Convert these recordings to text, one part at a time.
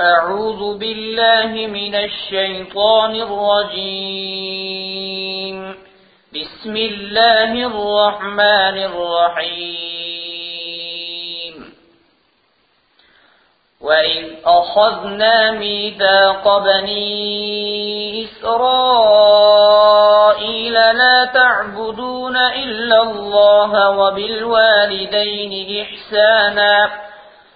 أعوذ بالله من الشيطان الرجيم. بسم الله الرحمن الرحيم. وإذ أخذنا ميثاق بني إسرائيل لا تعبدون إلا الله وبالوالدين إحسانا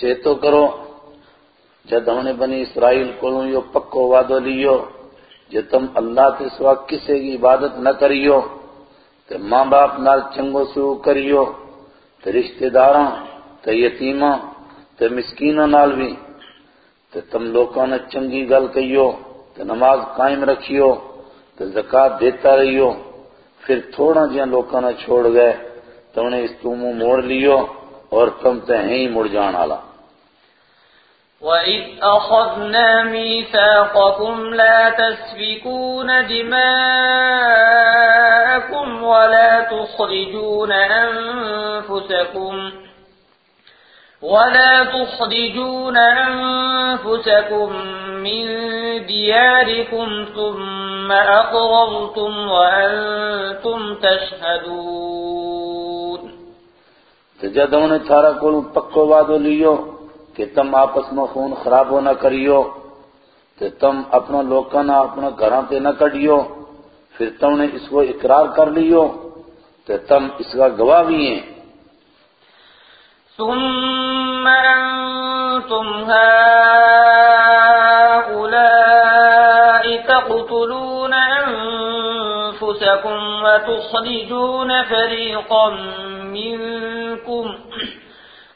چیتو کرو۔ جد ہم نے بنی اسرائیل کو یہ پکو وعدو لیو جو تم اللہ کے سوا کسی کی عبادت نہ کریو تو ماں باپ نال چنگو سو کریو تو رشتہ داراں تو یتیماں تو مسکینوں نال بھی تو تم لوگوں نے چنگی گل کہیو تو نماز قائم رکھیو تو زکات دیتا رہیو۔ پھر تھوڑا جہاں لوگوں نے چھوڑ گئے تو انہیں اس تو منہ موڑ لیو، اور تم تے ہیں ہی مڑ جان والا وَإِذْ أَخَذْنَا مِيثَاقَكُمْ لَا تَسْفِكُونَ دِمَاءَكُمْ وَلَا تُخْرِجُونَ أَنفُسَكُمْ وَلَا تُخْرِجُونَ أَنفُسَكُمْ مِنْ دِيَارِكُمْ ثُمَّ أَقْرَرْتُمْ وَأَنْتُمْ تَشْهَدُونَ تو جد ہم نے تھارا کو پکو وعدو لیو کہ تم آپس میں خون خراب ہو نہ کریو تو تم اپنا لوکاں نہ اپنا گھراں تے نہ کڈیو۔ پھر تم نے اس کو اقرار کر لیو تو تم اس کا گواہ بھی ہیں۔ ثم أنتم هؤلاء تقتلون أنفسكم وتخرجون فريقا منكم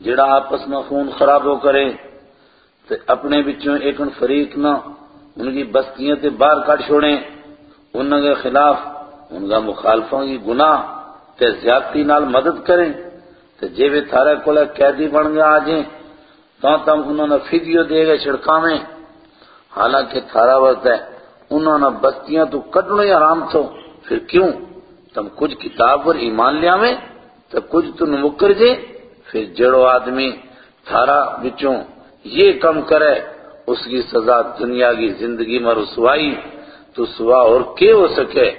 جڑا آپس میں خون خراب ہو کرے تو اپنے بچوں ایک فریق نہ ان کی بستیاں تے باہر کٹ چھوڑیں ان کے خلاف ان کا مخالفوں کی گناہ تے زیادتی نال مدد کریں تے جے وہ تھارے کولے قیدی بن گیا آجیں تو تم انہوں نے فیڈیو دے گئے چھڑکاویں۔ حالانکہ تھارا وقت ہے انہوں نے بستیاں تو کٹنے حرام تھو۔ پھر کیوں؟ تم کچھ کتاب پر ایمان لیاویں تو کچھ تو نمکر جے۔ پھر جڑو آدمی تھارا بچوں یہ کم کرے، اس کی سزا دنیا کی زندگی میں رسوائی، تو سوا اور کیا ہو سکے؟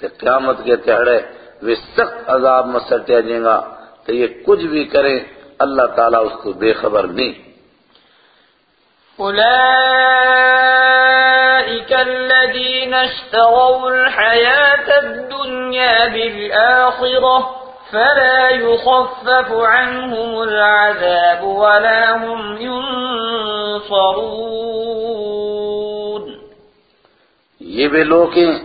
کہ قیامت کے تہڑے وہ سخت عذاب میں سٹیا جائیں گا، تو یہ کچھ بھی کریں اللہ تعالیٰ اس کو بے خبر نہیں۔ أولئك الذين اشتروا الحياة الدنيا بالآخرة فلا يخفف عنهم العذاب ولا هم ينصرون. یہ وہ لوگ ہیں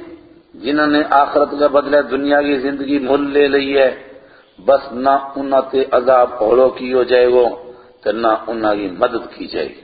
جنہوں نے آخرت کا بدلہ دنیا کی زندگی مل لے لی ہے، بس نہ انہوں تے عذاب اوڑو کی ہو جائے گو تو نہ انہوں کی مدد کی جائے گی۔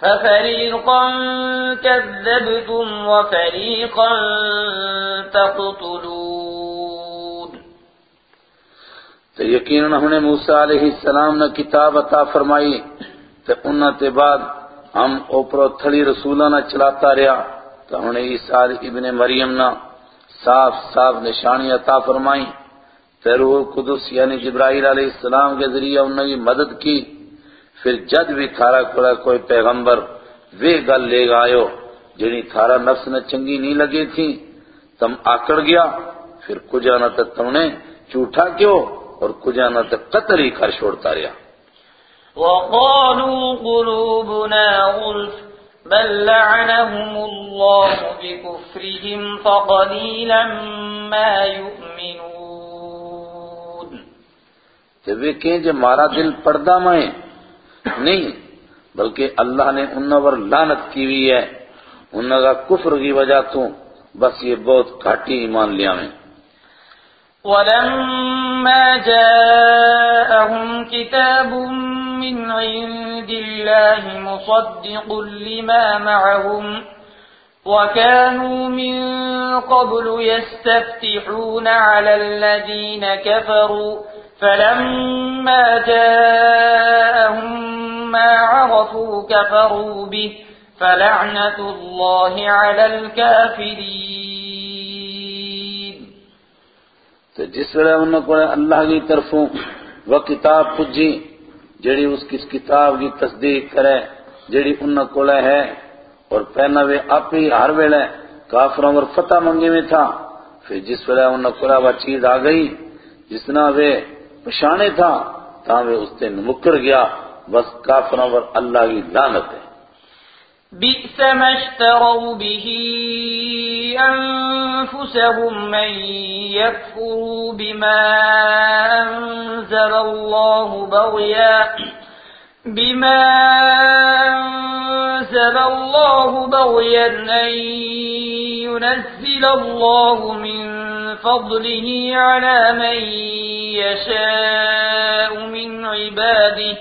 ففريقا كذبتم وفريقا تقتلون. تو یقیناً ہم نے موسیٰ علیہ السلام نے کتاب عطا فرمائی، تو انہوں تے بعد ہم اوپرو تھڑی رسولہ نہ چلاتا رہا، تو ہم نے عیسیٰ ابن مریم نہ صاف صاف نشانی عطا فرمائی، تو روح قدس یعنی جبرائیل علیہ السلام کے ذریعے انہوں نے مدد کی۔ پھر جد بھی تھارا کھڑا کوئی پیغمبر وے گل لے گا آئو جنہی تھارا نفس نے چنگی نہیں لگی تھی تم آکڑ گیا پھر کجانا تک تم نے چوٹا کیوں اور کجانا تک قطر ہی کر چھوڑتا رہا وقالوا قلوبنا غلف بل لعنهم الله بكفرهم فقليلا ما يؤمنون۔ جب وہ کہیں جو مارا دل پردہ میں نہیں، بلکہ اللہ نے انہوں پر لانت کی ہوئی ہے۔ انہوں کا کفر کی وجہ تو بس یہ بہت گھاٹی ایمان لیا میں۔ ولما جاءهم كتاب من عند الله مصدق لما معهم وكانوا من قبل يستفتحون على الذين كفروا فلما جاءهم ما عرفوا كفروا به، فلعنة الله على الكافرين. تو جس ویلے انہوں کو اللہ کی طرفوں وہ کتاب پجی جڑی اس کس کتاب کی تصدیق کرے، جڑی انہوں کو ہے، اور پہنا وہ آپ ہی ہر ویلے کافروں اور فتح منگے میں تھا، پھر جس ویلے انہوں کو وہ چیز آ گئی جسنا وہ پشانے تھا تاوے اس دن نمکر گیا۔ بس کافروں پر اللہ کی لانت ہے۔ بئس ما اشتروا به أنفسهم من يكفروا بما أنزل الله بغيا بما أنزل الله بغيا أن ينزل الله من فضله على من يشاء من عباده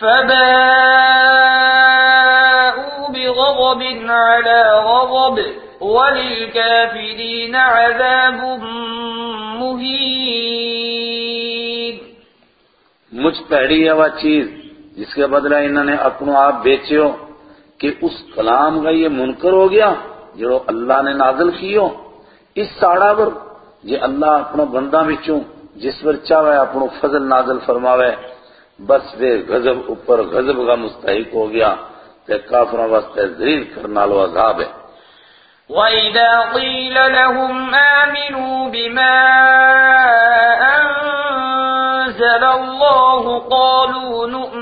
فباءوا بغضب على غضب وللكافرين عذاب مهين مجھ ہے وہ چیز جس کے بدلہ انہوں نے اپنو آپ بیچیو کہ اس کلام کا یہ منکر ہو گیا، جو اللہ نے نازل کیو۔ اس ساڑا پر یہ اللہ اپنا بندہ بچوں جس پر چاہے اپنو فضل نازل فرماوے۔ بس وہ غضب اوپر غضب کا مستحق ہو گیا تے کافروں واسطے ذلیل کرنا لو عذاب ہے۔ وَإِذَا قِيلَ لَهُمْ آمِنُوا بِمَا أَنزَلَ اللَّهُ قَالُوا نُؤْمِنُ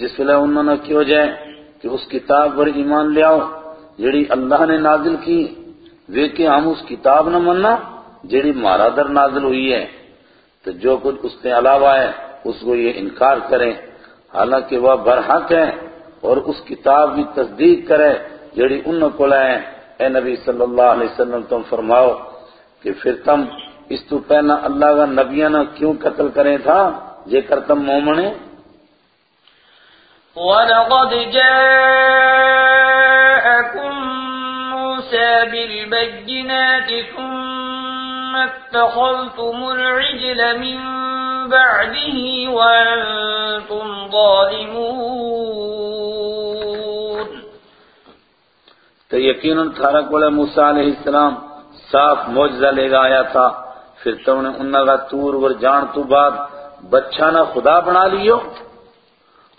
جس ویلے انہوں نے کیوں جائے کہ اس کتاب پر ایمان لے آؤ جڑی اللہ نے نازل کی وہ کہ ہم اس کتاب نہ مننا جڑی مارا در نازل ہوئی ہے۔ تو جو کچھ اس کے علاوہ ہے، اس کو یہ انکار کریں۔ حالانکہ وہ برحق ہے اور اس کتاب کی تصدیق کرے جڑی انہوں کو لائے۔ اے نبی صلی اللہ علیہ وسلم، تم فرماؤ کہ پھر تم اس تو پہنا اللہ کا نبیانہ کیوں قتل کریں تھا؟ جے کر تم مومنے وَلَقَدْ جَاءَكُم مُوسَى بِالْبَيِّنَاتِ ثُمَّ اتَّخَذْتُمُ الْعِجْلَ مِن بَعْدِهِ وَأَنتُمْ ظَالِمُونَ. تو یقیناً تھارا کولے موسیٰ علیہ السلام صاف معجزہ لے گا آیا تھا۔ پھر تم نے انہوں کا تور ور جان تو بعد بچہ نہ خدا بنا لیو۔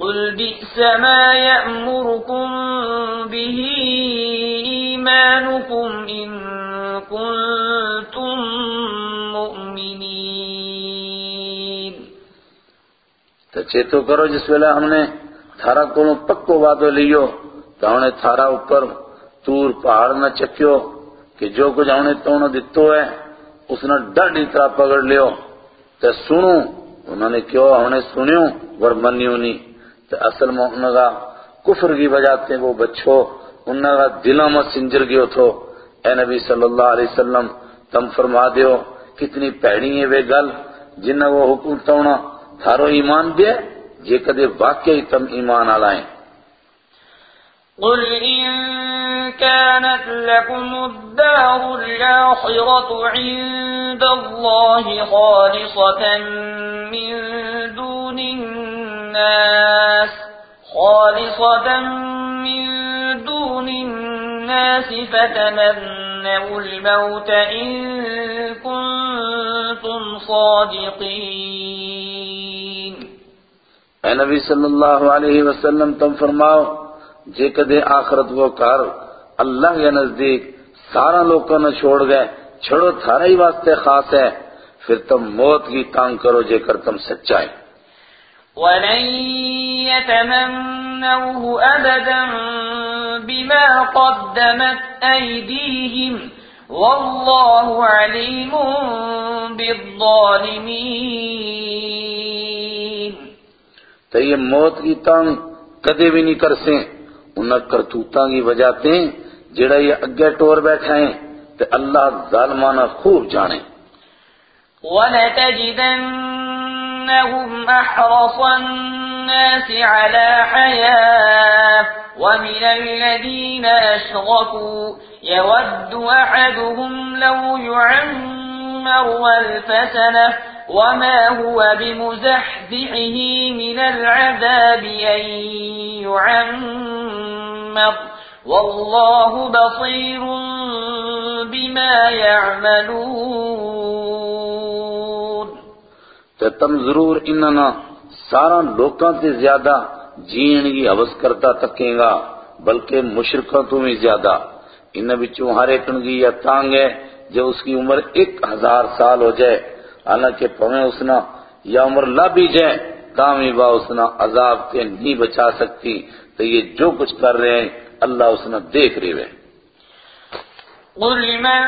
قل بئس ما يأمركم به إيمانكم إن كنتم مؤمنين۔ تو چیتو کرو، جس ویلے ہم نے تھارا کو پکو وعدو لیو، تو ہم نے تھارا اوپر تور پہاڑ نہ چکیو، کہ جو کچھ ہم نے تو دتو ہے، اس نے ڈر ڈاڈی طرح پکڑ لیو۔ تے سنو، انہوں نے کیوں ہم نے سنیو، ور منیو نہیں۔ تے اصل میں انہوں کفر کی وجہ تے وہ بچو انہوں کا دلوں میں سنجر گیو تھو اے نبی صلی اللہ علیہ وسلم، تم فرما دیو، کتنی پیڑی ہے وہ گل جنہ وہ حکم تونا تھارو ایمان دے، جے کدے واقعی تم ایمان آلائیں قل إن كانت لكم الدار الآخرة عند الله خالصة من دون الناس الناس خالصة من دون الناس فتمنوا الموت إن كنتم صادقين. اے نبی صلی اللہ علیہ وسلم، تم فرماؤ، جے کدے آخرت وہ کار اللہ کے نزدیک سارا لوگوں نے چھوڑ گئے چھوڑو تھارا ہی واسطے خاص ہے، پھر تم موت کی تانگ کرو جے کر تم سچائے وَلَن يَتَمَنَّوْهُ أَبَدًا بِمَا قَدَّمَتْ أَيْدِيهِمْ وَاللَّهُ عَلِيمٌ بِالظَّالِمِينَ. تو یہ موت کی تانگ کدے بھی نہیں کر سیں انہاں کرتوتاں کی وجہ تے جڑا یہ اگے ٹور بیٹھا ہے تے اللہ ظالمانہ خوب جانے۔ وَلَتَجِدَنَّهُمْ أَحْرَصَ النَّاسِ عَلَى حَيَاةٍ وَمِنَ الَّذِينَ أَشْرَكُوا. يَوَدُّ أَحَدُهُمْ لَوْ يُعَمَّرُ أَلْفَ سَنَةٍ وما هو بمزحزحه من العذاب أن يعمر. والله بصير بما يعملون. تو تم ضرور اننا سارا لوکاں تے زیادہ جین کی عوض کرتا تکیں گا، بلکہ مشرکوں تو بھی زیادہ۔ انہاں بچوں ہر ایک کی یہ تانگ ہے جو اس کی عمر ایک ہزار سال ہو جائے۔ حالانکہ پویں اسنا یا عمر لا بھی جائے تامی با اسنا عذاب کے نہیں بچا سکتی۔ تو یہ جو کچھ کر رہے ہیں، اللہ اسنا دیکھ رہے ہیں۔ قل من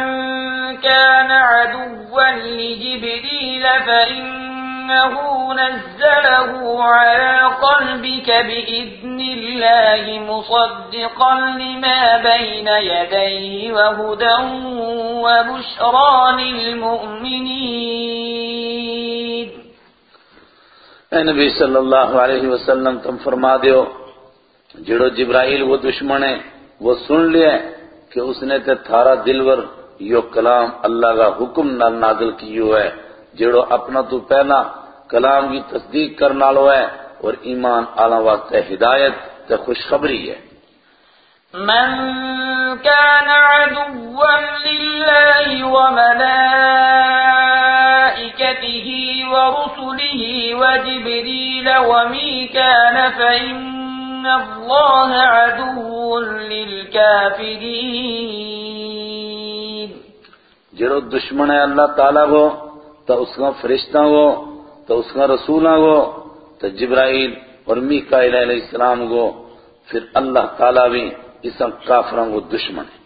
كان عدوا لجبريل فإنه نزله على قلبك بإذن الله مصدقا لما بين يديه وهدى وبشرى للمؤمنين اے نبی صلی اللہ علیہ وسلم، تم فرما دیو، جڑو جبرائیل وہ دشمن ہے، وہ سن لیا ہے کہ اس نے تے تھارا دلور یو کلام اللہ کا حکم نال نازل کیو ہے، جڑو اپنا تو پہلا کلام کی تصدیق کرنا لو ہے، اور ایمان آلہ واسطے ہدایت تے خوشخبری ہے۔ من كان عدوا لله وملائكته ورسله وجبريل وميكان فإن الله عدو للكافرين. جڑو دشمن ہے اللہ تعالیٰ کو تو اس کا فرشتہ کو تو اس کا رسولہ کو تو جبرائیل اور میکائیل علیہ السلام کو پھر اللہ تعالیٰ بھی اس کافروں کو دشمن ہے۔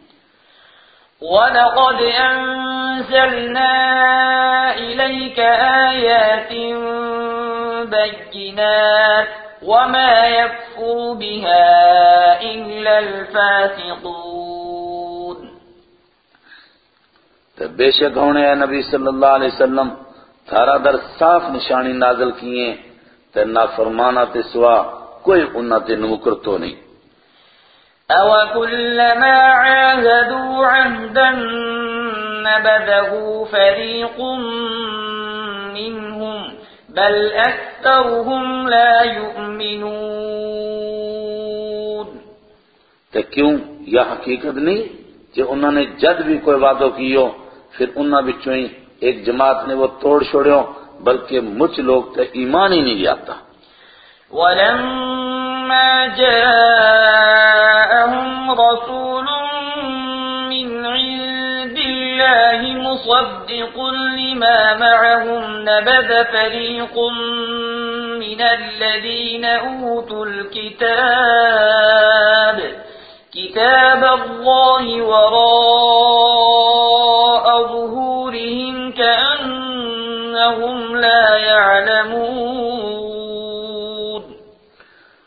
وَلَقَدْ أَنزَلْنَا إِلَيْكَ آيَاتٍ بَيِّنَاتٍ وَمَا يَكْفُرُ بِهَا إِلَّا الْفَاسِقُونَ تو بے شک ہونے ہے نبی صلی اللہ علیہ وسلم تھارا در صاف نشانی نازل کیے تے نافرمانا تے سوا کوئی انہاں تے نمکر تو نہیں۔ كُلَّمَا عَاهَدُوا عَهْدًا نَبَذَهُ فَرِيقٌ مِّنْهُمْ بَلْ أَكْثَرُهُمْ لَا يُؤْمِنُونَ۔ تے کیوں؟ یہ حقیقت نہیں کہ انہوں نے جد بھی کوئی وعدہ کیو پھر انہوں بچوں ہی ایک جماعت نے وہ توڑ چھوڑیو بلکہ مجھ لوگ تے ایمان ہی نہیں جاتا وَلَمَّا جَاءَهُمْ رَسُولٌ اللَّهِ مُصَدِّقٌ لِمَا مَعَهُمْ نَبَذَ فَرِيقٌ مِّنَ الَّذِينَ أُوتُوا الْكِتَابَ كِتَابَ اللَّهِ وَرَاءَ ظُهُورِهِمْ كَأَنَّهُمْ لَا يَعْلَمُونَ.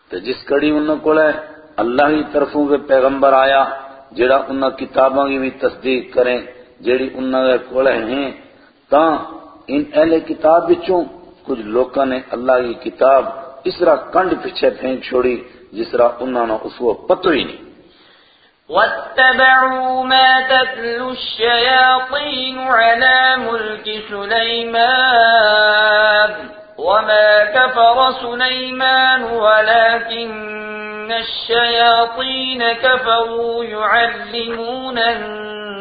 تے جس کڑی انہوں کو لے اللہ ہی طرفوں کے پیغمبر آیا، جڑا انہوں کتابوں کی بھی تصدیق کریں جڑی انہوں کے کولے ہیں، تاں ان اہل کتاب بچوں کچھ لوکاں نے اللہ کی کتاب اس طرح کنڈ پیچھے پھینک چھوڑی، جس طرح انہوں نے اس کو پتو ہی نہیں۔ واتبعوا ما تتلو الشياطين على ملك سليمان وما كفر سليمان ولكن الشياطين كفروا يعلمون الناس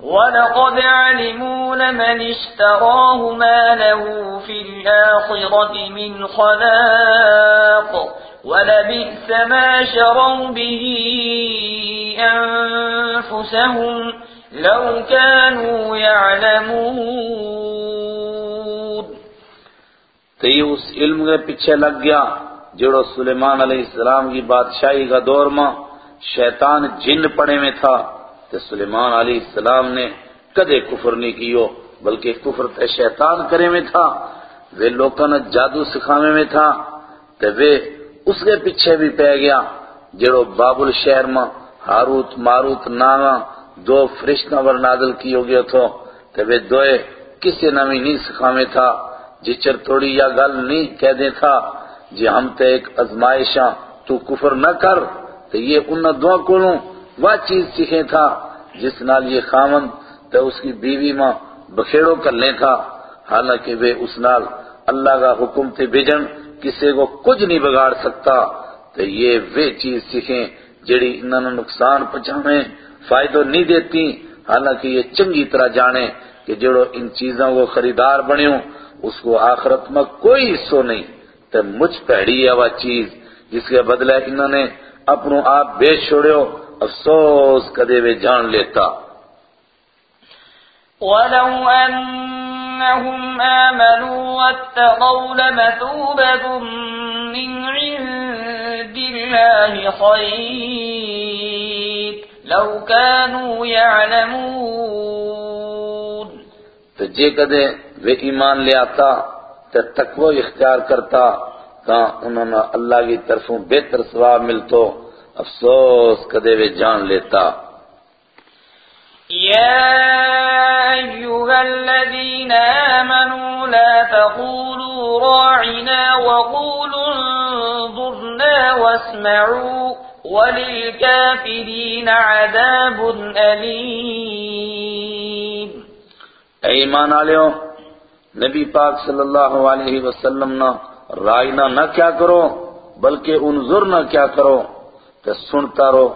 ولقد علموا لمن اشتراه ما له في الآخرة من خلاق ولبئس ما شروا به أنفسهم لو كانوا يعلمون تو یہ اس علم کے پیچھے لگ گیا جڑو سلیمان علیہ السلام کی بادشاہی کا دور میں شیطان جن پڑے میں تھا۔ تو سلیمان علیہ السلام نے کدے کفر نہیں کیو بلکہ کفر تے شیطان کرے میں تھا وہ لوکاں نے جادو سکھاوے میں تھا تو وہ اس کے پیچھے بھی پہ گیا جڑو بابل شہر میں ہاروت ماروت ناما دو فرشتہ ور نازل کی ہو گیا تھو تو وہ دوئے کسی نمی نہیں سکھاوے تھا جی جچر تھوڑی یا گل نہیں کہہ دے تھا جی ہم تے ایک ازمائشاں تو کفر نہ کر تو یہ انہوں دو کولوں وہ چیز سیکھے تھا جس نال یہ خامن تے اس کی بیوی ماں بخیڑوں کر لیں تھا۔ حالانکہ وہ اس نال اللہ کا حکم تے بھیجن کسی کو کچھ نہیں بگاڑ سکتا۔ تو یہ وہ چیز سیکھیں جڑی انہوں نے نقصان پہنچانے فائدہ نہیں دیتی۔ حالانکہ یہ چنگی طرح جانے کہ جڑو ان چیزوں کو خریدار بنیوں، اس کو آخرت میں کوئی حصہ نہیں۔ تو مجھ پیڑی ہے وہ چیز جس کے بدلے انہوں نے اپنوں آپ بیچ چھوڑیو افسوس کدے وہ جان لیتا۔ ولو أنهم آمنوا واتقوا لمثوبة من عند الله خير لو كانوا يعلمون تو جے کدے وہ ایمان لے آتا تو تقوی اختیار کرتا کہاں انہوں نے اللہ کی طرفوں بہتر ثواب ملتو۔ افسوس کدے وہ جان لیتا۔ يا أيها الذين آمنوا لا تقولوا راعنا وقولوا انظرنا واسمعوا وللكافرين عذاب أليم اے ایمان آلیو نبی پاک صلی اللہ علیہ وسلم نہ رائنا نہ کیا کرو بلکہ انظر نہ کیا کرو۔ تو سنتا رو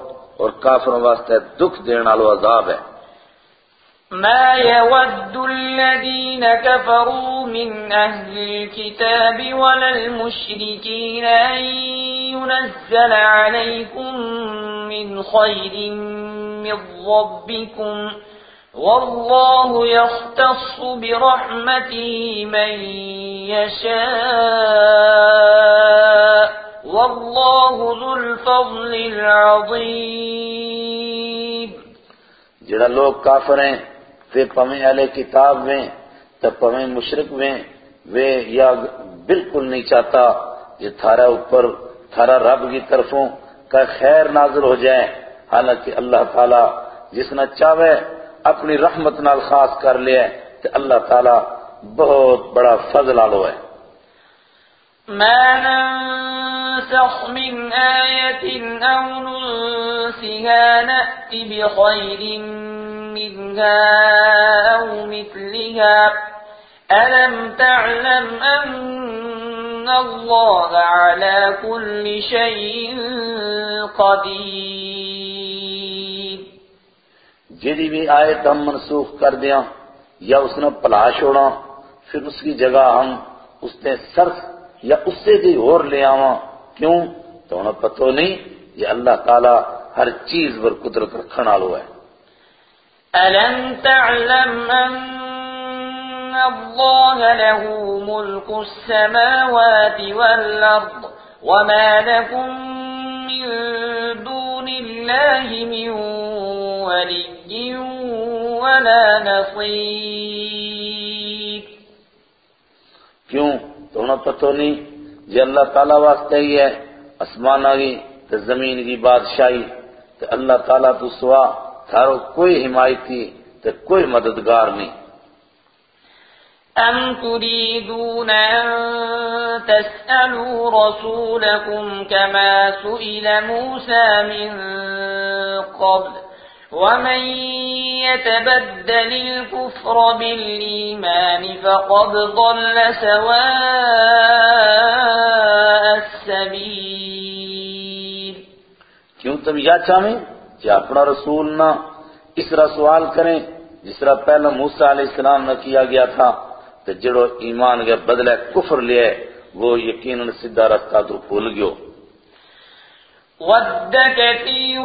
اور کافروں واسطے دکھ دینے والو عذاب ہے۔ ما يود الذين كفروا من أهل الكتاب ولا المشركين أن ينزل عليكم من خير من ربكم والله يختص برحمته من يشاء ذو الفضل جڑا لوگ کافر ہیں تے پمیں علیہ کتاب میں تو پمیں مشرق میں وہ یا بالکل نہیں چاہتا یہ تھارا اوپر تھارا رب کی طرفوں کا خیر نازل ہو جائے۔ حالانکہ اللہ تعالیٰ جس نے چاہے اپنی رحمت نال خاص کر لیا تو اللہ تعالیٰ بہت بڑا فضل آلو ہے۔ ما ننسخ من آية أو ننسها نأت بخير منها أو مثلها. ألم تعلم أن الله على كل شيء قدير؟ جیڑی بھی آیت ہم منسوخ کر دیا یا اس نے پلا چھوڑا پھر اس کی جگہ ہم اس نے صرف یا اس سے کوئی اور لے آواں۔ کیوں؟ تو انہیں پتہ نہیں یہ اللہ تعالیٰ ہر چیز پر قدرت رکھن والو ہے۔ ألم تعلم أن الله له ملك السماوات والأرض وما لكم من دون الله من ولي ولا نصير۔ کیوں؟ تو انہیں پتہ نہیں یہ اللہ تعالیٰ واسطے ہی ہے اسمان آگی تو زمین کی بادشاہی تو اللہ تعالیٰ تو سوا تھارو کوئی حمایتی تو کوئی مددگار نہیں۔ أم تريدون أن تسألوا رسولكم كما سئل موسى من قبل؟ ومن يتبدل الكفر بالإيمان فقد ضل سواء السبيل کیوں تم یا چاہیں کہ اپنا رسول نہ اس طرح سوال کریں جس طرح پہلے موسیٰ علیہ السلام نہ کیا گیا تھا تو جڑو ایمان کے بدلے کفر لیے وہ یقیناً سدھا رستہ تو بھول گیو ود كثير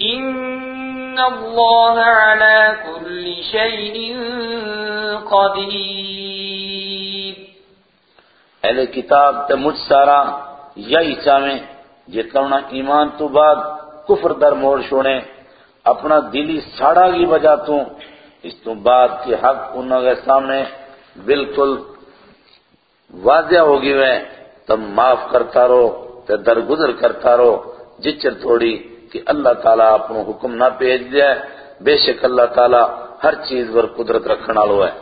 إن الله على كل شيء قدير اہل کتاب تے مجھ سارا یہی چاہیں جے کرونا ایمان تو بعد کفر در موڑ چھوڑیں اپنا دلی ساڑا کی وجہ تو، اس تو بعد کی حق انہوں کے سامنے بالکل واضح ہوگی وہ تم معاف کرتا رہو تے درگزر کرتا رہو جچر تھوڑی کہ اللہ تعالیٰ اپنو حکم نہ پیج دیا ہے بے شک اللہ تعالیٰ ہر چیز پر قدرت رکھنا لو ہے۔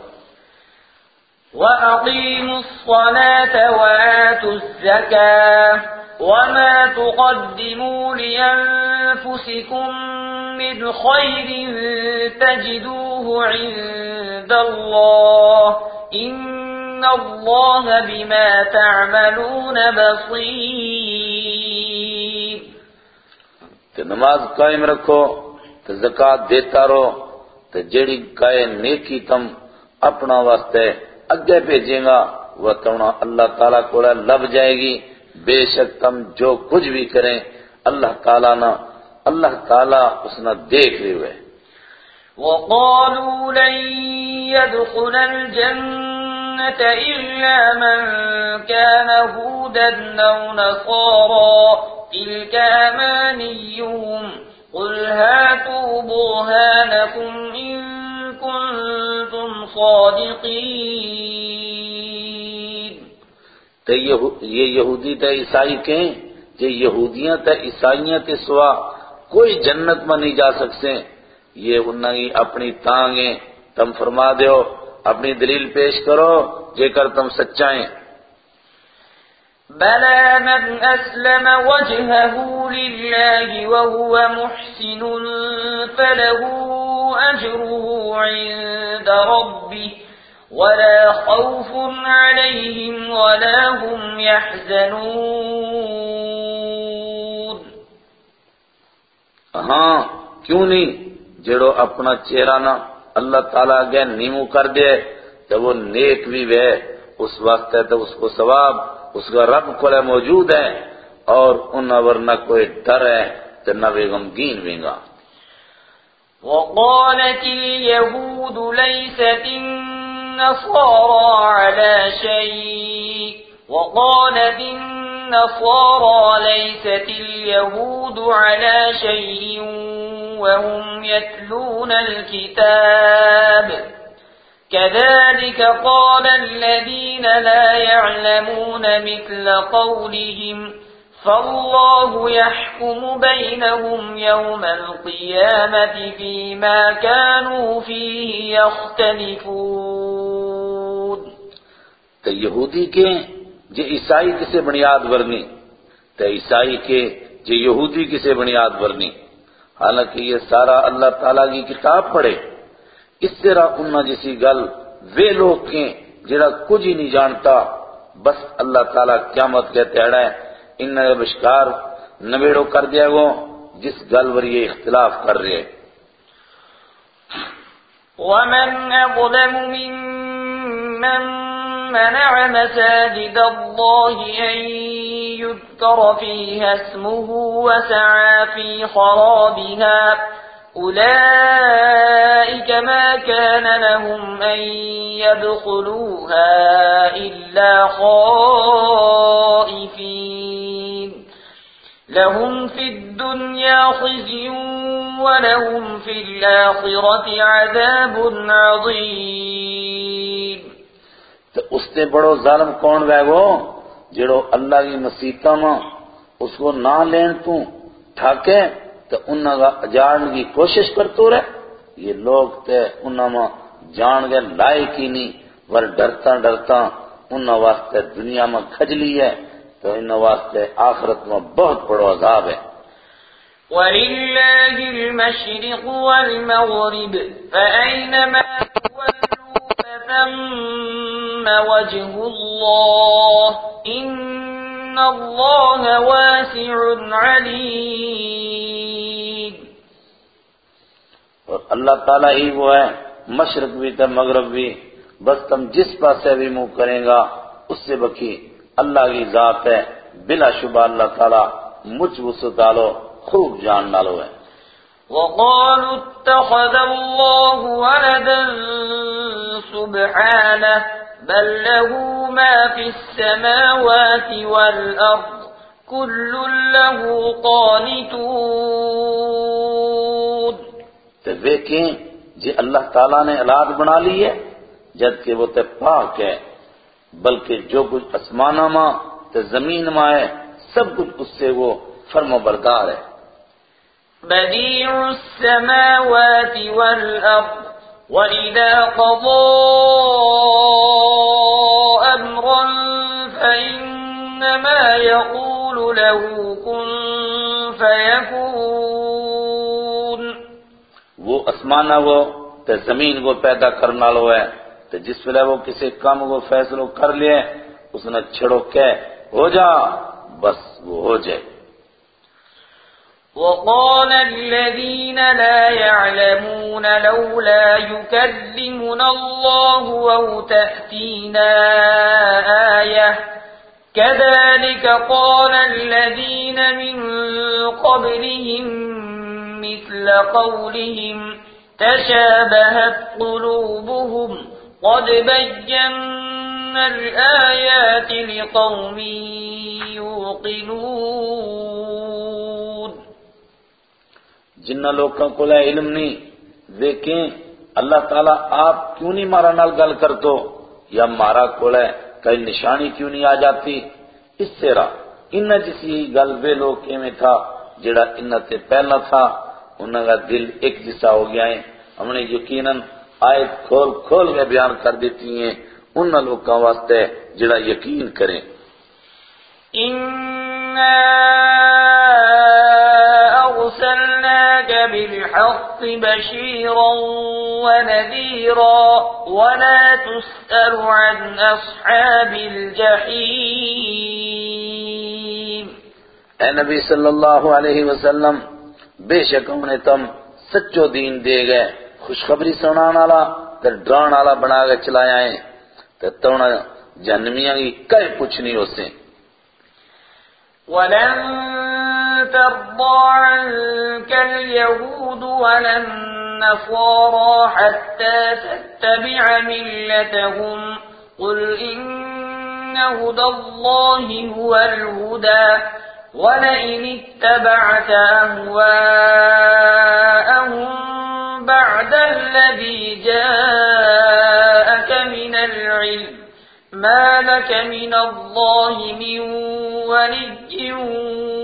وأقيموا الصلاة وآتوا الزكاة وما تقدموا لأنفسكم من خير تجدوه عند الله إن الله بما تعملون بصير تو نماز قائم رکھو تو زکاة دیتا رہو تو جیڑی کائے نیکی تم اپنا واسطے اگے بھیجیں گا، وہ تونا اللہ تعالیٰ کو لب جائے گی۔ بے شک تم جو کچھ بھی کریں، اللہ تعالیٰ نہ اللہ تعالیٰ اس نے دیکھ رہے ہوئے۔ وقالوا لن يدخل الجنة إلا من كان هودا أو نصارا۔ تلك أمانيهم قل هاتوا برهانكم إن كنتم صادقين تو یہ یہودی تے عیسائی کہیں کہ یہودیاں تے عیسائیاں تے سوا کوئی جنت میں نہیں جا سکتے۔ یہ انہوں کی اپنی تانگیں تم فرما دیو، اپنی دلیل پیش کرو، جے کر تم سچائیں۔ بلى من أسلم وجهه لله وهو محسن فله أجره عند ربه ولا خوف عليهم ولا هم يحزنون ہاں کیوں نہیں؟ جڑو اپنا چہرہ نہ اللہ تعالیٰ گے نیمو کر دے تو وہ نیک بھی وے، اس وقت ہے تو اس کو ثواب اس کا رب کو موجود ہے اور ان اور نہ کوئی ڈر ہے تو نہ بے غمگین بھی گا وقالت اليهود ليست النصارى على شيء. وقالت النصارى ليست اليهود على شيء وهم يتلون الكتاب. كذلك قال الذين لا يعلمون مثل قولهم فالله يحكم بينهم يوم القيامة فيما كانوا فيه يختلفون. تو یہودی کے جو عیسائی کسے بنیاد ورنی تو عیسائی کے جو یہودی کسے بنیاد ورنی۔ حالانکہ یہ سارا اللہ تعالیٰ کی کتاب پڑھے۔ اس طرح انہاں جیسی گل وہ لوگ کے جڑا کچھ ہی نہیں جانتا۔ بس اللہ تعالیٰ قیامت کے تیڑا ہے۔ ان بشکار نویڑو کر دیا گو، جس گل ور یہ اختلاف کر رہے ومن أظلم ممن منع مساجد الله أن يذكر فيها اسمه وسعى في خرابها أولئك ما كان لهم أن يدخلوها إلا خائفين. لهم في الدنيا خزي ولهم في الآخرة عذاب عظيم. تو اس نے بڑو ظالم کون بے گو؟ جڑو اللہ کی مسیطہ ماں اس کو نہ لین تو ٹھاکے تو انہاں کا جان کی کوشش کرتو رہے۔ یہ لوگ تے انہاں جان گے لائق ہی نہیں، ور ڈرتا ڈرتا انہاں واسطے دنیا میں کھجلی ہے تو انہاں واسطے آخرت میں بہت بڑو عذاب ہے۔ ولله المشرق والمغرب، فأينما تولوا فثم وجه الله، إن الله واسع عليم۔ اور اللہ تعالیٰ ہی وہ ہے، مشرق بھی تھا، مغرب بھی۔ بس تم جس پاسے بھی منہ کریں گا، اس سے بکی اللہ کی ذات ہے۔ بلا شبہ اللہ تعالیٰ مجھ وسط ڈالو خوب جان ڈالو ہے۔ وقالوا اتخذ الله ولدا سبحانه، بل له ما في السماوات والأرض، كل له قانتون. تو دیکھیں جی اللہ تعالیٰ نے اولاد بنا لی ہے، جبکہ وہ تے پاک ہے، بلکہ جو کچھ اسمانہ ماں تے زمین ماں ہے، سب کچھ اس سے وہ فرم و بردار ہے۔ بديع السماوات والأرض وإذا قضى أمرا فإنما يقول له كن فيكون وہ اسمانہ وہ تے زمین کو پیدا کرنا لو ہے۔ تے جس ویلے وہ کسی کام کو فیصلو کر لیے اس نے چھڑو کہ ہو جا، بس وہ ہو جائے۔ وقال الذين لا يعلمون لولا يكلمنا الله أو تأتينا آية. كذلك قال الذين من قبلهم مثل قولهم تشابهت قلوبهم قد بينا الآيات لقوم يوقنون. جنہ لوگوں کو لے علم نہیں، دیکھیں اللہ تعالیٰ آپ کیوں نہیں مارا نال گل کر دو یا مارا کو لے کئی نشانی کیوں نہیں آ جاتی؟ اس سے رہا ان جسی گل وے لوگ میں تھا جڑا ان تے پہلا تھا۔ انہوں کا دل ایک جسا ہو گیا ہے۔ ہم نے یقیناً آیت کھول کھول کے بیان کر دیتی ہیں ان لوگوں واسطے جڑا یقین کریں۔ أرسلناك بالحق بشيرا ونذيرا ولا تسأل عن أصحاب الجحيم۔ اے نبی صلی اللہ علیہ وسلم بے شک ہم نے تم سچو دین دے گئے، خوشخبری سنان والا تے ڈران والا بنا کے چلایا ہے۔ تے تونا جہنمیاں کی کئی پوچھ نہیں ہو سے ولن ترضى عنك اليهود ولا النصارى حتى تتبع ملتهم قل إن هدى الله هو الهدى۔ ولئن اتبعت أهواءهم بعد الذي جاءك من العلم ما لك من الله من ولي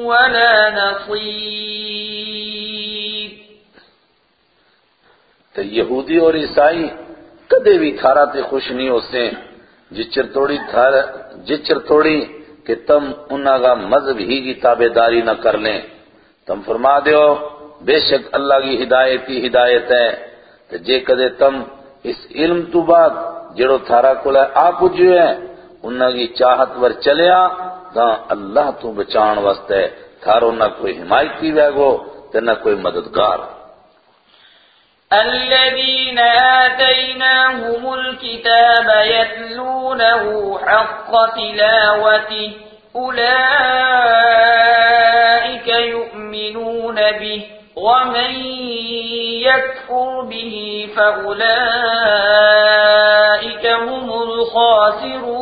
ولا نصير. تو یہودی اور عیسائی کدے بھی تھارا تے خوش نہیں ہو سے جچر توڑی تھار جچر توڑی کہ تم انہاں کا مذہب ہی کی تابع داری نہ کر لیں۔ تم فرما دیو، بے شک اللہ کی ہدایت ہی ہدایت ہے۔ تو جے کدے تم اس علم تو بعد جڑو تھارا کو لے آ پجو ہے، انہاں کی چاہت ور چلیا تاں اللہ تو بچان واسطے تھارو نہ کوئی حمایتی ویگو تے نہ کوئی مددگار۔ الذين آتيناهم الكتاب يتلونه حق تلاوته أولئك يؤمنون به ومن يكفر به فأولئك هم الخاسرون.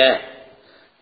ہے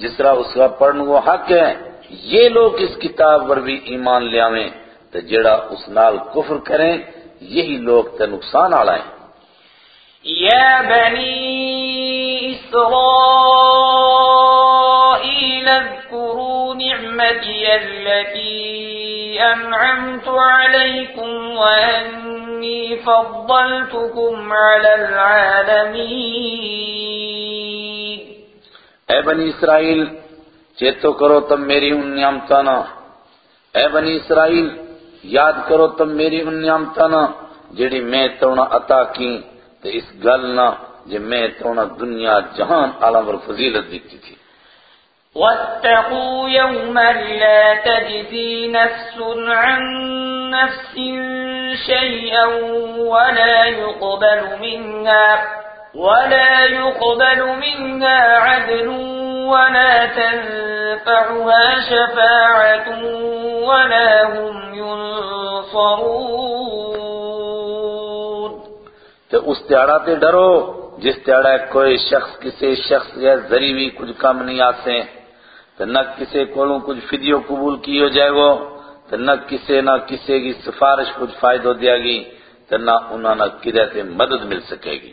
جس طرح اس کا پڑھن وہ حق ہے، یہ لوگ اس کتاب پر بھی ایمان لے آویں، تو جڑا اس نال کفر کریں، یہی لوگ تے نقصان آڑا ہیں يا بني إسرائيل اذكروا نعمتي التي أنعمت عليكم وأني فضلتكم على العالمين اے بنی اسرائیل، چیتو کرو تم میری ان نعمتانا۔ اے بنی اسرائیل، یاد کرو تم میری ان نعمتانا جڑی میں تونا عطا کی۔ تے اس گل نہ جے میں تونا دنیا جہان عالم اور فضیلت دیتی تھی۔ واتقوا يوما لا تجزي نفس عن نفس شيئا ولا يقبل منها۔ ولا يقبل منها عدل ولا تنفعها شفاعة ولا هم ينصرون. تے اس تیارا تے ڈرو جس تیارا کوئی شخص کسی شخص یا ذریعی کچھ کم نہیں آسے تو نہ کسی کولوں کچھ فدیو قبول کی ہو جائے گو، تو نہ کسی نہ کسی کی سفارش کچھ فائدہ دیا گی، تو نہ انہوں نہ کدے تے مدد مل سکے گی۔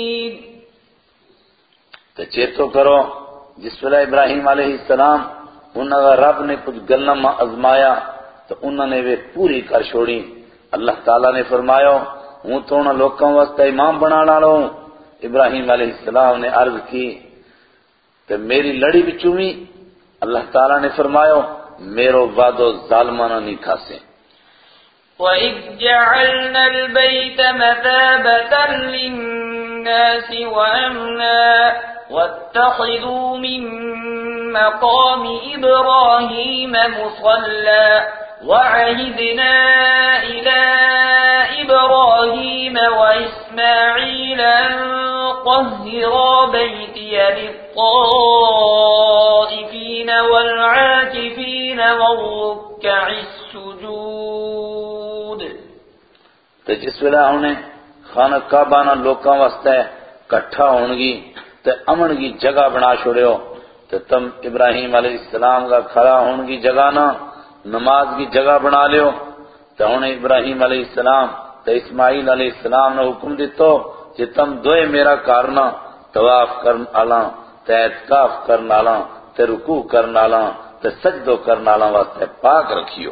تو چیتو کرو۔ جس ویلے ابراہیم علیہ السلام انہوں کا رب نے کچھ گلنا ازمایا، تو انہوں نے وہ پوری کر چھوڑی۔ اللہ تعالیٰ نے فرمایا، ہوں تو انہوں لوگوں واسطے امام بنانا لوں ابراہیم علیہ السلام نے عرض کی تو میری لڑی بچوں بھی اللہ تعالیٰ نے فرمایا، میرو وعدو ظالمانہ نہیں کھاسے۔ وَإِذْ جَعَلْنَا الْبَيْتَ مَثَابَةً لِلنَّاسِ وَأَمْنًا۔ وَاتَّخِذُوا مِن مَّقَامِ إِبْرَاهِيمَ مُصَلًّى وَعَهِدْنَا إِلَىٰ إِبْرَاهِيمَ وَإِسْمَاعِيلَ أَن طَهِّرَا بَيْتِيَ لِلطَّائِفِينَ الطائفين والعاكفين والركع السجود. تو جس ویلے انہیں خانہ کعبہ نہ لوکاں واسطے کٹھا ہونگی تے امن کی جگہ بنا چھوڑے تو تم ابراہیم علیہ السلام کا کھڑا ہونگی جگہ نہ، نماز کی جگہ بنا لیو۔ تو انہیں ابراہیم علیہ السلام تو اسماعیل علیہ السلام نے حکم دیتو کہ تم دوئے میرا کارنا تواف کرن آلا تے اعتکاف کرن آلا تے رکوع کرن آلا تے سجدو کرن آلا واسطے پاک رکھیو۔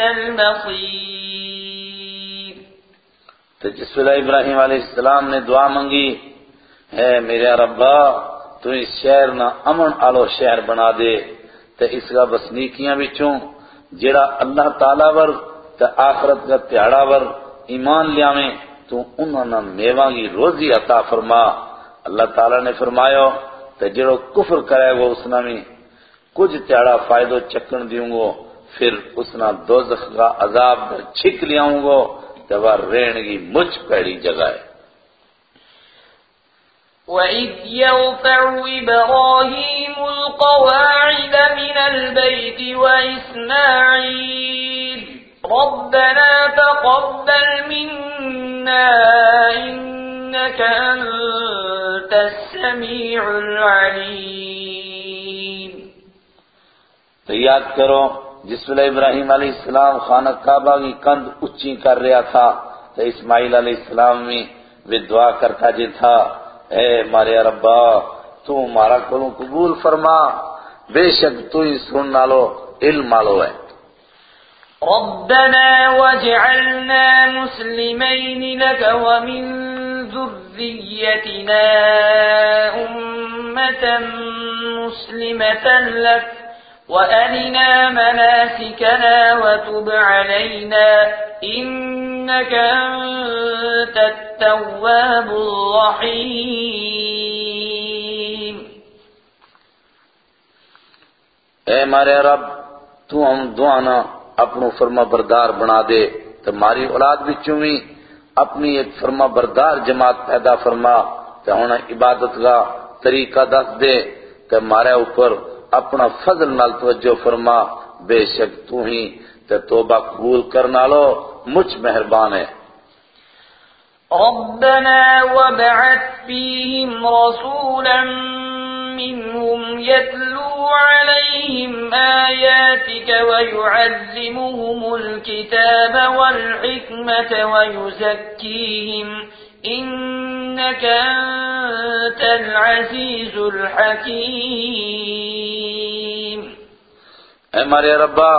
وبئس تو جس ویلے ابراہیم علیہ السلام نے دعا منگی ہے میرے ربا، تو اس شہر نہ امن آلو شہر بنا دے تو اس کا بسنیکیاں بچوں جڑا اللہ تعالیٰ ور تے آخرت کا تیارا ور ایمان لیاویں تو انہوں نے میواں کی روزی عطا فرما۔ اللہ تعالیٰ نے فرمایا، تے جڑو کفر کرے گو اس میں، کچھ تیارا فائدہ چکن دیوں گو۔ پھر اس نے دوزخ کا عذاب در چھک لیاؤں گو رہن کی مجھ پیڑی جگہ ہے۔ وَإِذْ يَرْفَعُ إِبْرَاهِيمُ الْقَوَاعِدَ مِنَ الْبَيْتِ وَإِسْمَاعِيلُ ربنا تقبل منا إنك أنت السميع العليم۔ تو یاد کرو جس ویلے ابراہیم علیہ السلام خانہ کعبہ کی کند اچھی کر رہا تھا تو اسماعیل علیہ السلام میں وہ دعا کرتا جی تھا، اے مارے ربا، تو مارا کروں قبول فرما، بے شک تو ہی سن نالو علم مالو ہے۔ ربنا واجعلنا مسلمين لك ومن ذريتنا أمة مسلمة لك وأرنا مناسكنا وتب علينا إنك أنت التواب الرحيم اے مارے رب، تو ہم دعانا اپنو فرما بردار بنا دے، تو ماری اولاد بچوں بھی اپنی ایک فرما بردار جماعت پیدا فرما، تو ہونا عبادت کا طریقہ دس دے تو مارے اوپر اپنا فضل نال توجہ فرما، بے شک تو ہی تو توبہ قبول کرنا لو مجھ مہربان ہے۔ ربنا وابعث فيهم رسولا منهم يتلو عليهم آياتك ويعلمهم الكتاب والحكمة ويزكيهم ويزكيهم إنك أنت العزيز الحكيم. اے مارے ربا،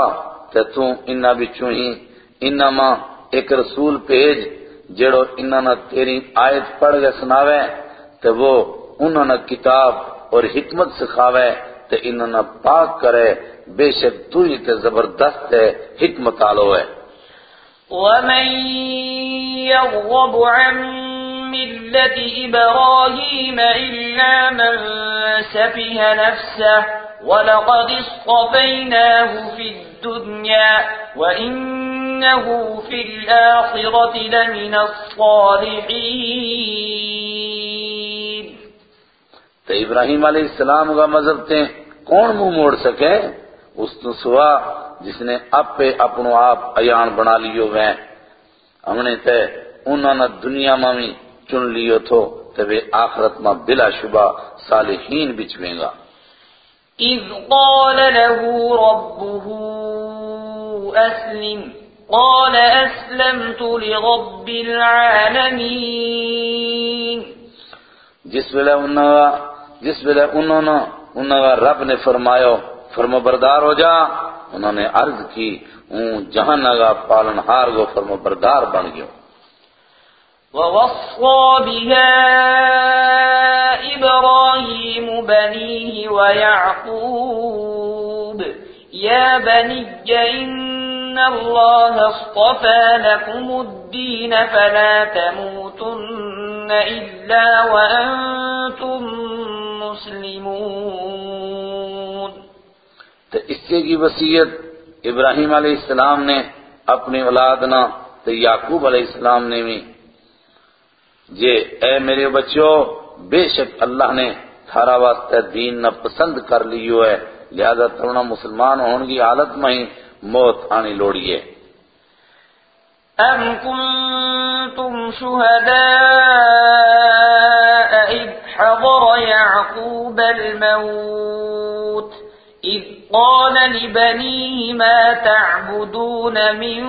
تے تو انہاں بچوں ہی انما ایک رسول بھیج، جڑو انہاں نہ تیری آیت پڑھ کے سناوے، تے وہ انہاں نہ کتاب اور حکمت سکھاوے، تے انہاں نہ پاک کرے، بے شک تو ہی تے زبردست ہے حکمت آلو ہے ومن يرغب عن ملة إبراهيم إلا من سفه نفسه ولقد اصطفيناه في الدنيا وإنه في الآخرة لمن الصالحين تو ابراہیم علیہ السلام کا مذہب تے کون منہ موڑ سکے؟ اس تو سوا جس نے اب پہ اپنو آپ ایان بنا لیو گئے ہم نے تے انہوں نے دنیا میں بھی چن لیو تھو وہ آخرت میں بلا شبہ صالحین بچویں گا۔ إذ قال له ربه أسلم قال أسلمت لرب العالمين جس ویلے انہوں نے جس ویلے انہوں نے رب نے فرمایا فرما بردار ہو جا۔ انہوں نے عرض کی ہوں جہاں نگا پالن ہار گو فرما بردار بن گیو۔ ووصى بها إبراهيم بنيه ويعقوب، يا بني إن الله اصطفى لكم الدين فلا تموتن إلا وأنتم مسلمون تو اس سے کی وصیت ابراہیم علیہ السلام نے اپنی اولاد نہ تو یعقوب علیہ السلام نے بھی۔ جے اے میرے بچوں بے شک اللہ نے تھارا واسطہ دین نہ پسند کر لیو ہے۔ لہذا ترونا مسلمان ہون کی حالت میں ہی موت آنی لوڑی ہے۔ أم كنتم شهداء حضر يعقوب الموت۔ إذ قال لبنيه ما تعبدون من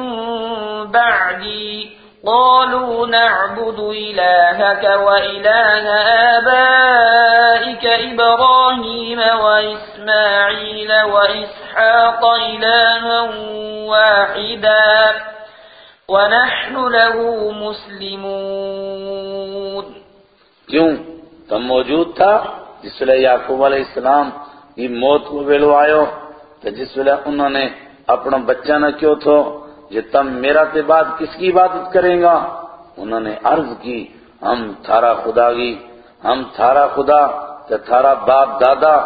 بعدي؟ قالوا نعبد إلهك وإله آبائك إبراهيم وإسماعيل وإسحاق إلها واحدا ونحن له مسلمون. کیوں تم موجود تھا جس ویلے یعقوب علیہ السلام کی موت کو ویلو آئو تو جس ویلے انہوں نے اپنا بچہ نہ کیوں تھو جو تم میرا تے بعد کس کی عبادت کریں گا؟ انہوں نے عرض کی، ہم تھارا خدا گی، ہم تھارا خدا تے تھارا باپ دادا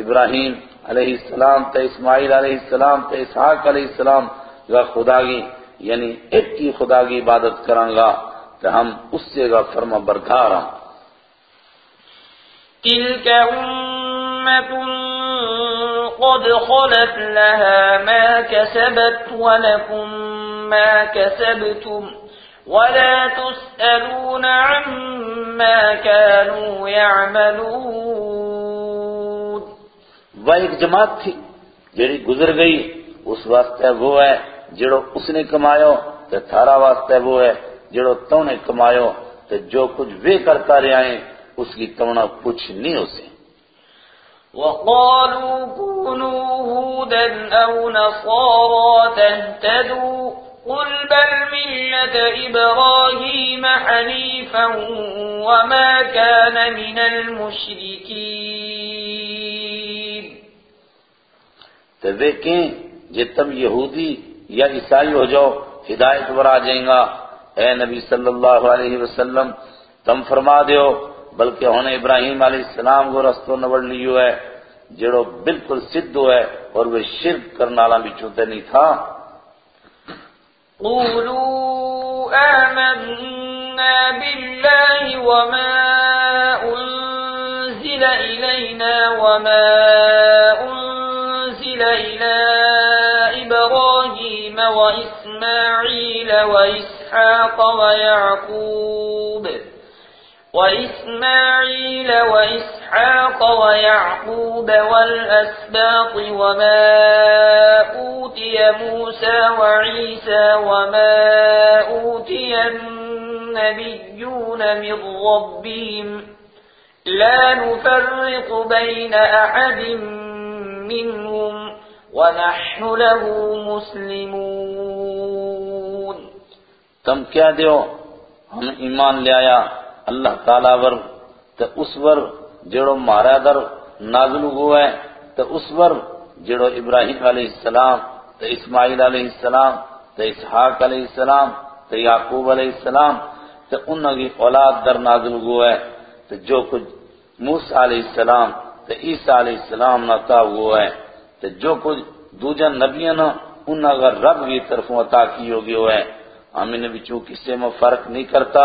ابراہیم علیہ السلام تے اسماعیل علیہ السلام تے اسحاق علیہ السلام کا خدا گی یعنی ایک کی خدا کی عبادت کریں گا تو ہم اس سے کا فرما بردار ہوں تلك أمة قد خلت لها ما كسبت ولكم ما كسبتم ولا تسألون عما كانوا يعملون. وہ ایک جماعت تھی جڑی گزر گئی، اس واسطے وہ ہے جڑو اس نے کمایو، تے تھارا واسطے وہ ہے جڑو تو نے کمایو، تے جو کچھ وہ کرتا رہے ہیں اس کی تونا کچھ نہیں ہو اسے وقالوا كونوا هودا أو نصارى تهتدوا قل بل ملة إبراهيم حنيفا وما كان من المشركين. تو وہ کہیں تم یہودی یا عیسائی ہو جاؤ، ہدایت پر آ جائیں گا۔ اے نبی صلی اللہ علیہ وسلم، تم فرما دیو بلکہ ہونے ابراہیم علیہ السلام کو رستو نوڑ لیو ہے، جڑو بالکل سدھو ہے اور وہ شرک کرنا والا بھی چونتے نہیں تھا۔ قولوا آمنا بالله وما أنزل إلينا وما أنزل إلى إبراهيم وإسماعيل وإسحاق ويعقوب وإسماعيل وإسحاق ويعقوب والأسباط وما أوتي موسى وعيسى وما أوتي النبيون من ربهم لا نفرق بين أحد منهم ونحن له مسلمون. تم کیا دیو؟ ہم ایمان لے آیا۔ اللہ تعالیٰ ور تو اس ور جڑو مارا در نازل ہوا ہے تو اس ور جڑو ابراہیم علیہ السلام تو اسماعیل علیہ السلام تو اسحاق علیہ السلام تو یعقوب علیہ السلام تو انہوں کی اولاد در نازل ہوا ہے تو جو کچھ موسیٰ علیہ السلام تو عیسیٰ علیہ السلام نہ تا ہوا ہے تو جو کچھ دوجہ نبیوں نے انہوں کا رب کی طرفوں عطا کی ہوگی ہوا ہے ہم انہیں بچوں کسی میں فرق نہیں کرتا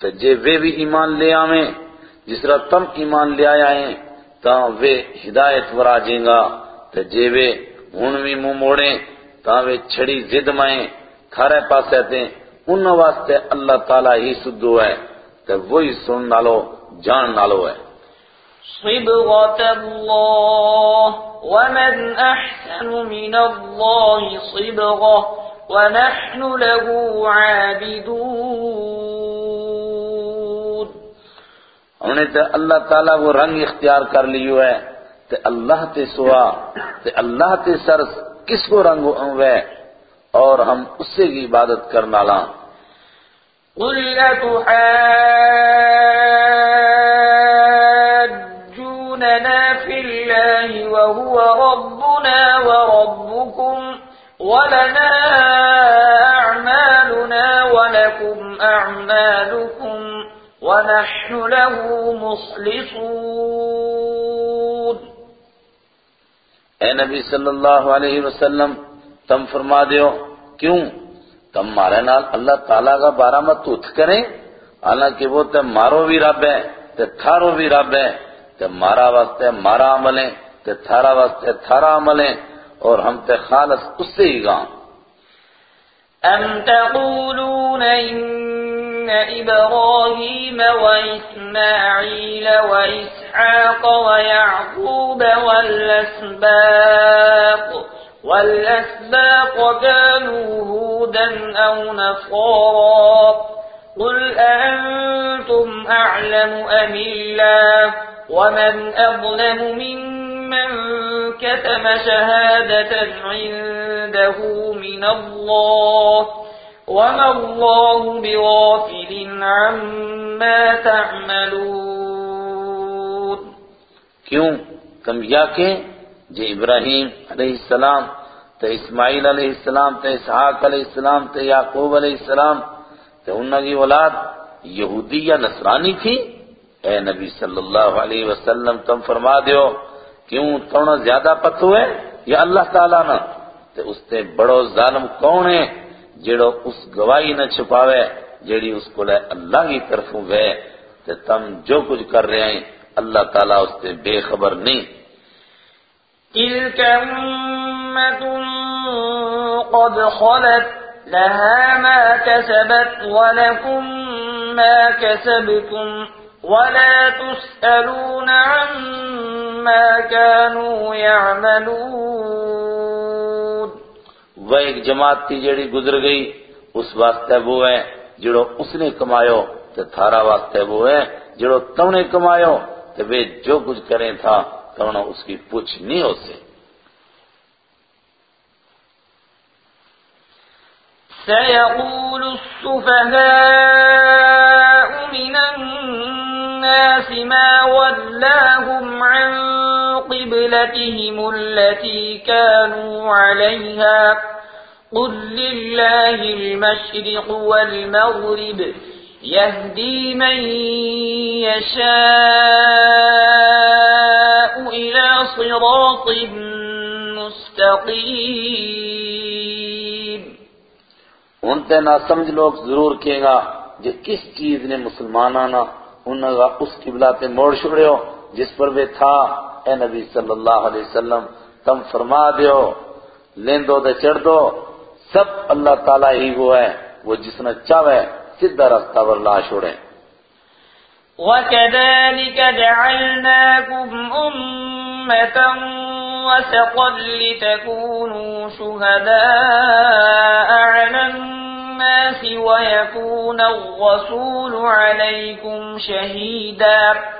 تو جے وہ بھی ایمان لے آویں، جس طرح تم ایمان لے آیا ہیں، تا وہ ہدایت ور آ جائیں گا۔ تو جے وہ ہن بھی منہ موڑیں، تا وہ چھڑی زد مائیں، تھارے پاس آتے ان واسطے اللہ تعالیٰ ہی سدو ہے۔ تو وہی سن نالو، جان نالو ہے۔ صبغة الله، ومن أحسن من الله صبغة، ونحن له عابدون۔ انہیں تے اللہ تعالیٰ وہ رنگ اختیار کر لیو ہے۔ تے اللہ تے سوا، تے اللہ تے سرس کس کو رنگ ہوئے اور ہم اس سے کی عبادت کرنا لائیں قل أتحاجوننا في الله وهو ربنا وربكم ولنا ونحن له مخلصون۔ اے نبی صلی اللہ علیہ وسلم، تم فرما دیو، کیوں؟ تم مارے نال اللہ تعالیٰ کا بارہ مت اتھ کریں۔ حالانکہ وہ تے مارو بھی رب ہے، تے تھارو بھی رب ہے۔ تے مارا واسطے مارا عمل ہے تے تھارا واسطے تھارا عمل ہے اور ہم تے خالص اس سے ہی گاں۔ أم تقولون إبراهيم وإسماعيل وإسحاق ويعقوب والأسباط والأسباط كانوا هودا أو نصارا. قل أأنتم أعلم أم الله؟ ومن أظلم ممن كتم شهادة عنده من الله؟ وما الله بغافل عما تعملون کیوں؟ تم یا کہ جے ابراہیم علیہ السلام، تے اسماعیل علیہ السلام، تے اسحاق علیہ السلام، تے یعقوب علیہ السلام، تے انہوں کی اولاد یہودی یا نصرانی تھی؟ اے نبی صلی اللہ علیہ وسلم، تم فرما دیو، کیوں تونا زیادہ پتو ہے یا اللہ تعالیٰ نا؟ تے اس تے بڑو ظالم کون ہے؟ جڑو اس گواہی نہ چھپاوے جڑی اس کو لے اللہ کی طرفوں گئے تے تم جو کچھ کر رہے ہیں، اللہ تعالیٰ اس تے بے خبر نہیں۔ تلك أمة قد خلت، لها ما كسبت ولكم ما كسبتم ولا تسألون عما كانوا يعملون۔ وہ ایک جماعت تھی جڑی گزر گئی، اس واسطے وہ ہے جڑو اس نے کمایو تے تھارا واسطے وہ ہے جڑو تم نے کمایو تے وہ جو کچھ کریں تھا تونا اس کی پوچھ نہیں ہو سے سيقول السفهاء من الناس ما ولاهم عن قبلتهم التي كانوا عليها قل لله المشرق والمغرب يهدي من يشاء إلى صراط مستقيم. ان تے نہ سمجھ لوگ ضرور کہیں گا جے کس چیز نے مسلمانانا انہوں گا اس قبلہ تے موڑ چھوڑے ہو جس پر وہ تھا۔ اے نبی صلی اللہ علیہ وسلم تم فرما دیو لین دو دے چڑھ دو سب اللہ تعالیٰ ہی وہ ہے وہ جس نے چاہے سدھا رستہ پر لا چھوڑیں وكذلك جعلناكم أمة وسطا لتكونوا شهداء على الناس ويكون الرسول عليكم شهيدا۔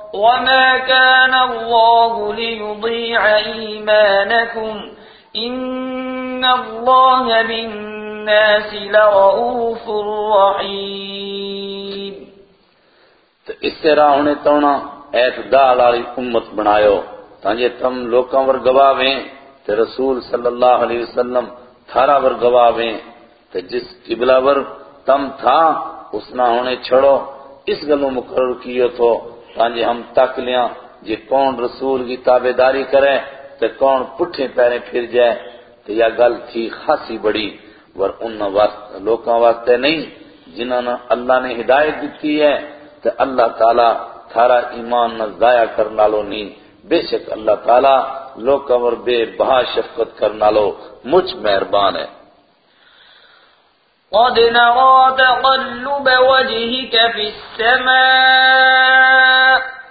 وما كان الله ليضيع إيمانكم إن الله بالناس لرؤوف رحيم تو اس سے راہ ہونے تونا اعتدال والی امت بنایو تانجے تم لوکاں ور گواویں تے رسول صلی اللہ علیہ وسلم تھارا ور گواویں تے جس قبلہ ور تم تھا، اس نہ ہونے چھڑو، اس گلوں مقرر کیو تو تانجے ہم تک لیاں جی کون رسول کی تابع داری کرے تو کون پٹھے پیرے پھر جائے تو یہ گل تھی خاصی بڑی، ور ان لوکاں واسطے نہیں جنہوں نے اللہ نے ہدایت دیتی ہے تو اللہ تعالیٰ تھارا ایمان نہ ضائع کرنا لو نہیں۔ بے شک اللہ تعالیٰ لوکاں ور بے بہا شفقت کرنا لو مجھ مہربان ہے۔ قد نرى تقلب وجهك في السماء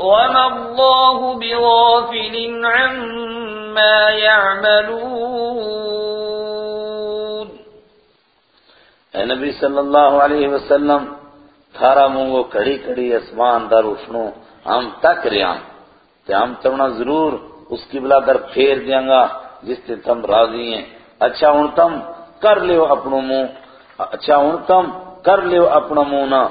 وما الله بغافل عما يعملون اے نبی صلی اللہ علیہ وسلم، تھارا مونگو کڑی کڑی اسمان در اٹھنو، ہم تک رہا تے ہم تمنا ضرور اس کی بلا در پھیر دیاں گا، جس سے تم راضی ہیں۔ اچھا ہن تم کر لیو اپنو منہ اچھا ہن تم کر لیو اپنا منہ نا۔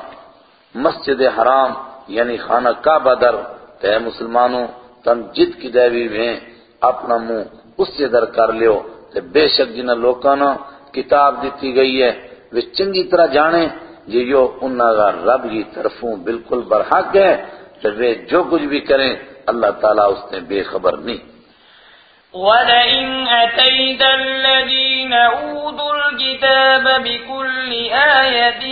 مسجد حرام یعنی خانہ کعبہ در، تے مسلمانوں تم جت کی دیوی ہیں اپنا منہ اس سے در کر لیو۔ تے بے شک جنہ لوکانا کتاب دیتی گئی ہے، وہ چنگی طرح جانے یہ یو انہا کا رب کی طرفوں بالکل برحق ہے۔ تو وہ جو کچھ بھی کریں، اللہ تعالیٰ اس نے بے خبر نہیں۔ وَلَئِنْ أَتَيْتَ الَّذِينَ أُوتُوا الْكِتَابَ بِكُلِّ آيَةٍ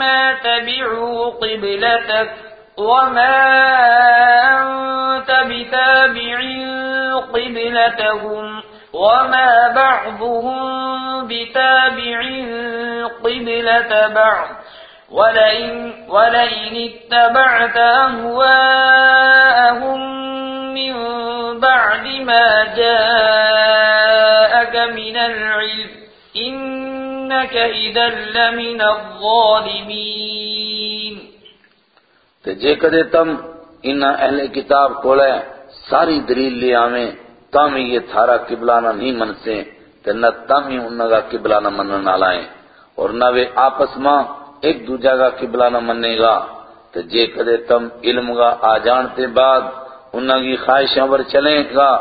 مَا تَبِعُوا قِبْلَتَكَ وَمَا أَنْتَ بِتَابِعٍ قِبْلَتَهُمْ وَمَا بَعْضُهُمْ بِتَابِعٍ قِبْلَةَ بَعْضٍ وَلَئِنْ, وَلَئِنِ اتَّبَعْتَ أَهْوَاءَهُمْ مِنْ بَعْدِ مَا جَاءَكَ إِنَّكَ تے جے کدے تم انہا اہل کتاب کولے ساری دلیل لے آمیں تم یہ تھارا قبلہ نہ نہیں منسے، تے نہ تم ہی انہا کا قبلہ نہ منن آلائیں اور نہ وہ آپس ماں ایک دوجہ کا قبلہ نہ مننے گا۔ تے جے کدے تم علم گا آ جانتے بعد انہا کی خواہشاں ور چلیں گا،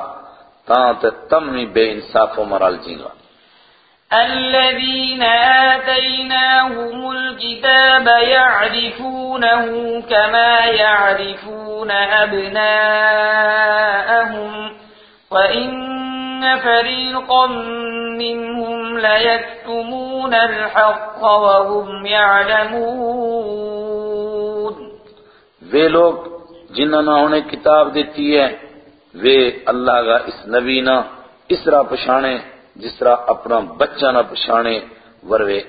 تاں تے تم ہی بے انصاف و مرال جیں گا الذين آتيناهم الكتاب يعرفونه كما يعرفون أبناءهم، وإن فريقا منهم ليكتمون الحق وهم يعلمون. وہ لوگ جنہوں نے انہیں کتاب دیتی ہے، وہ اللہ کا اس نبی نہ اس طرح پچھانے جس طرح اپنا بچہ نہ پچھانے ور وے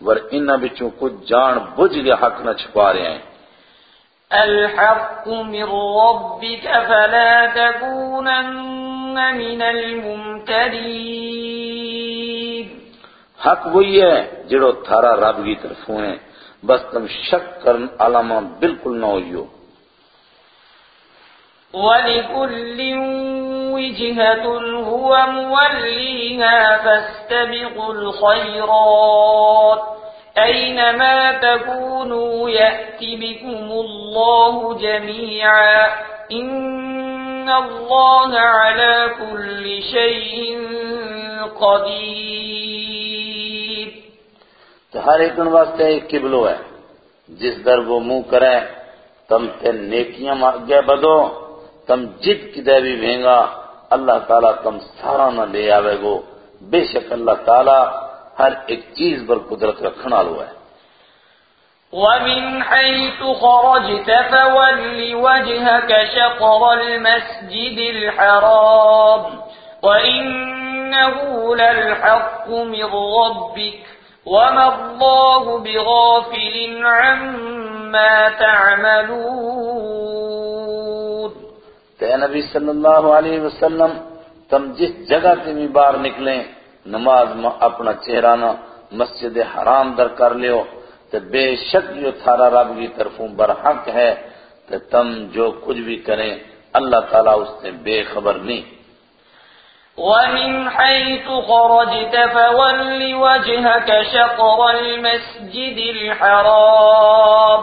ور ان بچوں کچھ جان بجھ کے حق نہ چھپا رہے ہیں۔ الحق من ربك فلا تكونن من الممتدين حق وہی ہے جڑو تھارا رب کی طرفوں ہیں۔ بس تم شک کرن علامہ بالکل نہ ہوئیو۔ وَلِكُلٍّ وِجْهَةٌ هُوَ مُوَلِّيهَا فَاسْتَبِقُوا الْخَيْرَاتِ. أَيْنَمَا تَكُونُوا يَأْتِ بِكُمُ اللَّهُ جَمِيعًا. إِنَّ اللَّهَ عَلَى كُلِّ شَيْءٍ قَدِيرٌ. تو ہر ایک ان واسطے ایک قبلو ہے۔ جس در وہ منہ کرے، تم تے نیکیاں آگے بدو، تم جت کی دے بھی بھینگا۔ اللہ تعالیٰ تم سارا نہ لے آوے گو۔ بے شک اللہ تعالیٰ ہر ایک چیز پر قدرت رکھنا لو ہے۔ ومن حيث خرجت فول وجهك شطر المسجد الحرام وإنه للحق من ربك وما الله بغافل عما تعملون تے نبی صلی اللہ علیہ وسلم، تم جس جگہ سے بھی باہر نکلیں، نماز میں اپنا چہرہ نہ مسجد حرام در کر لیو، تے بے شک جو تھارا رب کی طرفوں برحق ہے تو تم جو کچھ بھی کریں، اللہ تعالیٰ اس سے بے خبر نہیں۔ ومن حيث خرجت فول وجهك شطر المسجد الحرام۔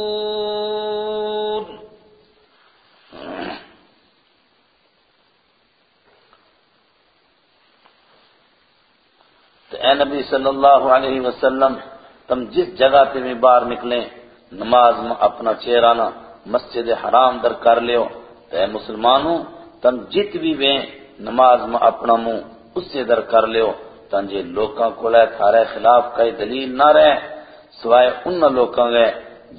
اے نبی صلی اللہ علیہ وسلم، تم جس جگہ پہ بھی باہر نکلیں، نماز میں اپنا چہرہ مسجد حرام در کر لیو۔ تو اے مسلمانوں، تم جت بھی ویں، نماز میں اپنا منہ اس سے در کر لیو۔ تانجے لوکاں کو لے تھارے خلاف کئی دلیل نہ رہے، سوائے ان لوکاں گئے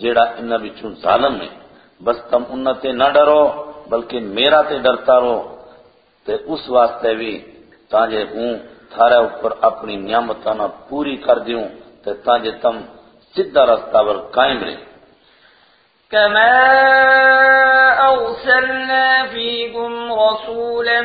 جیڑا ان بچوں ظالم ہے بس تم ان تے نہ ڈرو، بلکہ میرا تے ڈرتا رہو۔ تے اس واسطے بھی تانجے ہوں تھارے اوپر اپنی نعمتاں نہ پوری کر دیوں تے تانجے تم سیدھا رستہ پر قائم رہے۔ كما أرسلنا فيكم رسولا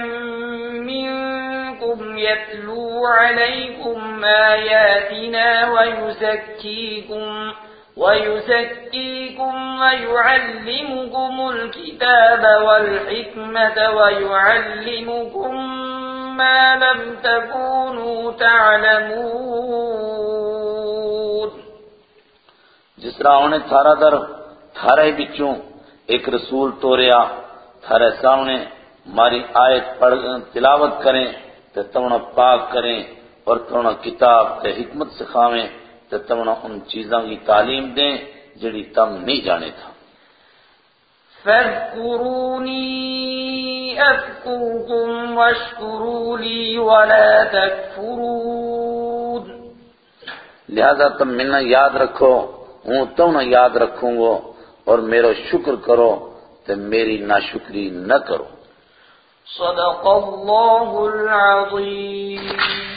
منكم يتلو عليكم آياتنا ويزكيكم ويزكيكم ويزكيكم ويعلمكم الكتاب والحكمة ويعلمكم ما لم تكونوا تعلمون جس طرح انہیں تھارا در تھارے بچوں ایک رسول توریا تھارے سامنے ہماری آیت پڑھ تلاوت کریں تو تمنا پاک کریں اور تمنا کتاب تے حکمت سکھاویں تو تمنا ان چیزاں کی تعلیم دیں جڑی تم نہیں جانے تھا۔ فاذكروني أذكركم واشكروا لي ولا تكفرون لہذا تم ملنا یاد رکھو ہوں تم نہ یاد رکھوں گو اور میرا شکر کرو تو میری ناشکری نہ کرو۔ صدق اللہ العظیم۔